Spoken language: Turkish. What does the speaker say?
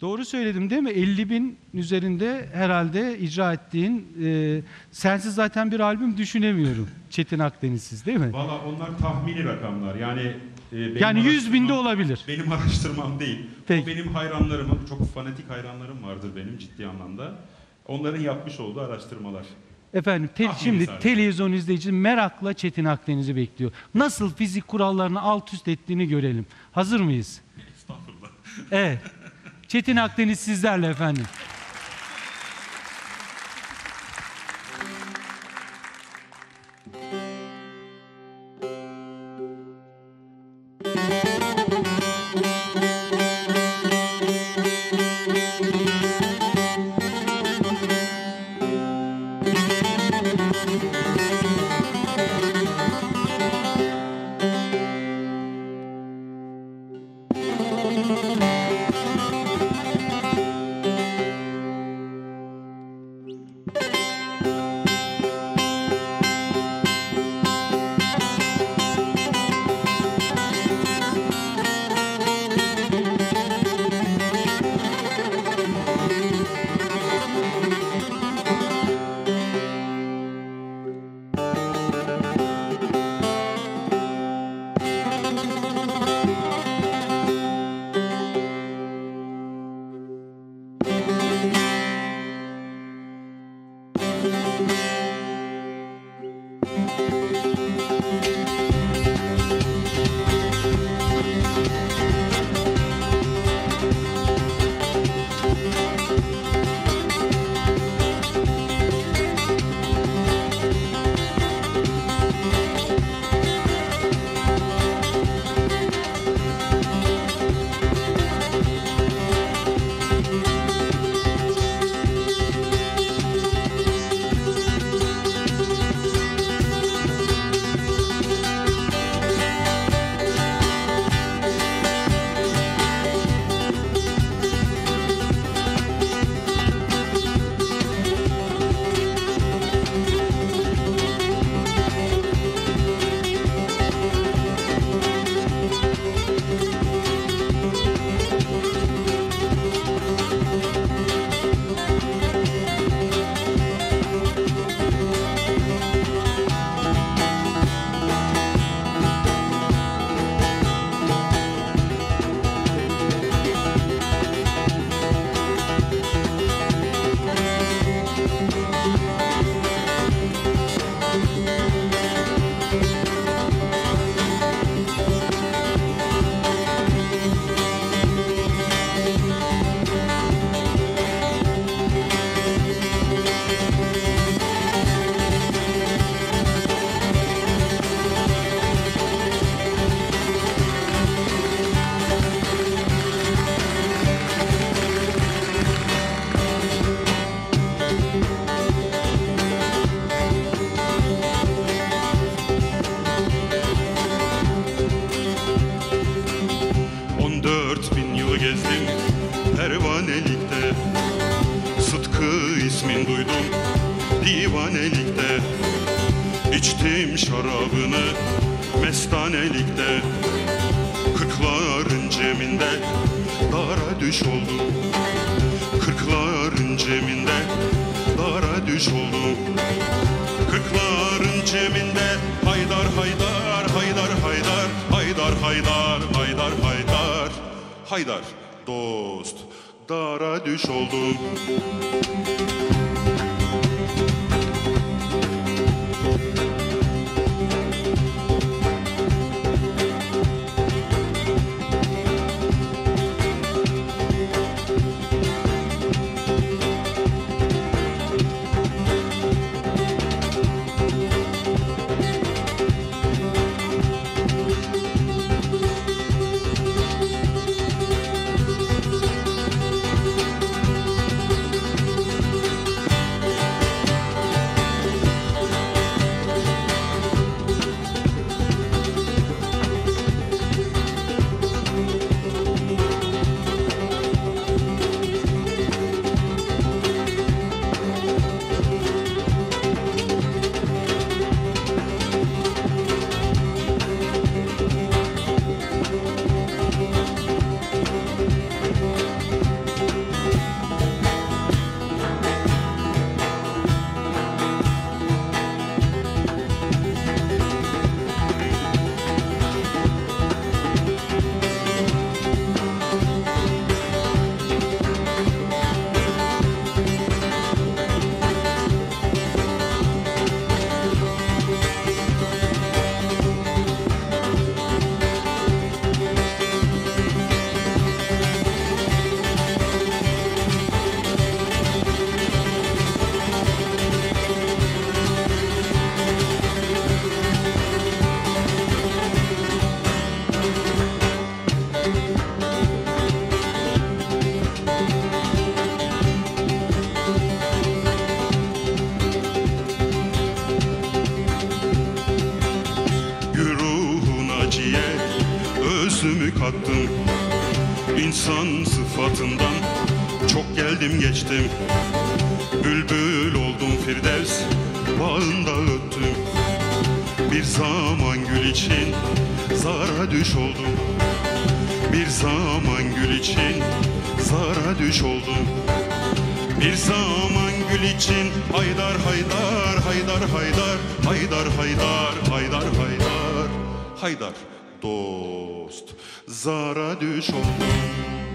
Doğru söyledim değil mi? 50 bin üzerinde herhalde icra ettiğin e, sensiz zaten bir albüm düşünemiyorum. Çetin Akdenizsiz değil mi? Valla onlar tahmini rakamlar. Yani e, benim Yani 100 binde araştırmam- olabilir. Benim araştırmam değil. Peki. O benim hayranlarımın, çok fanatik hayranlarım vardır benim ciddi anlamda. Onların yapmış olduğu araştırmalar. Efendim te- Tahmini şimdi sadece. televizyon izleyici merakla Çetin Akdeniz'i bekliyor. Nasıl fizik kurallarını alt üst ettiğini görelim. Hazır mıyız? Estağfurullah. Evet. Çetin Akdeniz sizlerle efendim. Gezdim pervanelikte. Sıtkı ismin duydum divanelikte. İçtim şarabını mestanelikte. Kırkların ceminde dara düş oldum. Kırkların ceminde dara düş oldum. Kırkların ceminde haydar haydar dost dara düş oldum İnsan sıfatından. Çok geldim geçtim. Bülbül oldum Firdevs bağında öttüm. Bir zaman gül için zara düş oldum. Bir zaman gül için zara düş oldum. Bir zaman gül için haydar haydar haydar haydar. Haydar haydar haydar haydar. Haydar dost zara düş oldum